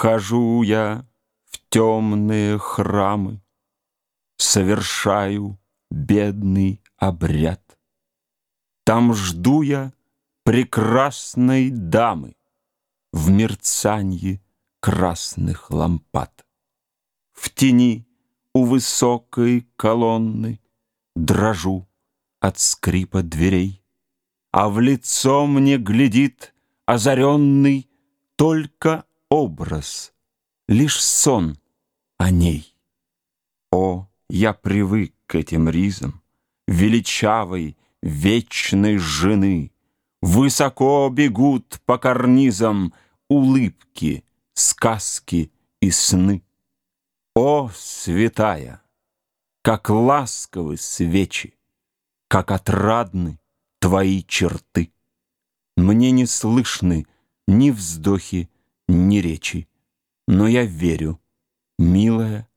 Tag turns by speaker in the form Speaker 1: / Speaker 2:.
Speaker 1: Вхожу я в темные храмы, Совершаю бедный обряд. Там жду я прекрасной дамы В мерцанье красных лампад. В тени у высокой колонны Дрожу от скрипа дверей, А в лицо мне глядит озаренный Только образ, лишь сон о ней. О, я привык к этим ризам Величавой, вечной жены. Высоко бегут по карнизам Улыбки, сказки и сны. О, святая! Как ласковы свечи, Как отрадны твои черты! Мне не слышны ни вздохи, ни речи, Но я верю, милая,